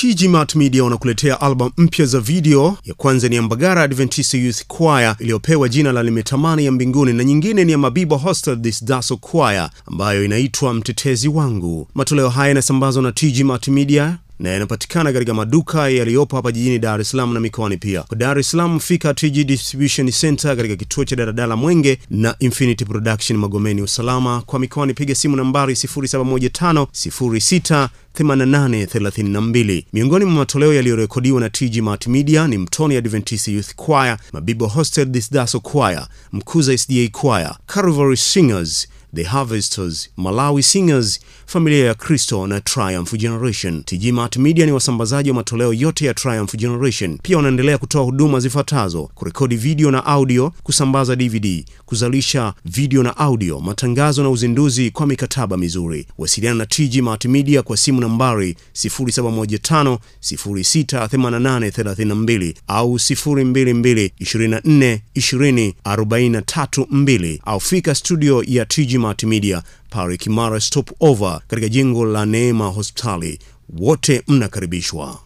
TG Mart Media wanakuletea album mpya za video. Ya kwanza ni ya Mbagara Adventist Youth Choir iliyopewa jina la Limetamani ya Mbinguni, na nyingine ni ya Mabibo Hostel This Daso Choir ambayo inaitwa Mtetezi Wangu. Matoleo haya yanasambazwa na TG Mart Media na yanapatikana katika maduka yaliyopo hapa jijini Dar es Salaam na mikoani pia. Kwa Dar es Salaam, fika TG Distribution Center katika kituo cha daladala Mwenge na Infinity Production Magomeni Usalama. Kwa mikoani, piga simu nambari 0715 06 Miongoni mwa matoleo yaliyorekodiwa na TG Mart Media ni Mtoni Adventist Youth Choir, Mabibo Hostel Disdaso Choir, Mkuza SDA Choir, Calvary Singers, The Harvesters, Malawi Singers, Familia ya Kristo na Triumph Generation. TG Mart Media ni wasambazaji wa matoleo yote ya Triumph Generation. Pia wanaendelea kutoa huduma zifuatazo: kurekodi video na audio, kusambaza DVD, kuzalisha video na audio, matangazo na uzinduzi kwa mikataba mizuri. Wasiliana na TG Mart Media kwa simu nambari 0715 068832 au 022 24 20 43 2 au fika studio ya TG Mart Media Parik Kimara Stopover katika jengo la Neema Hospitali. Wote mnakaribishwa.